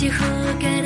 天。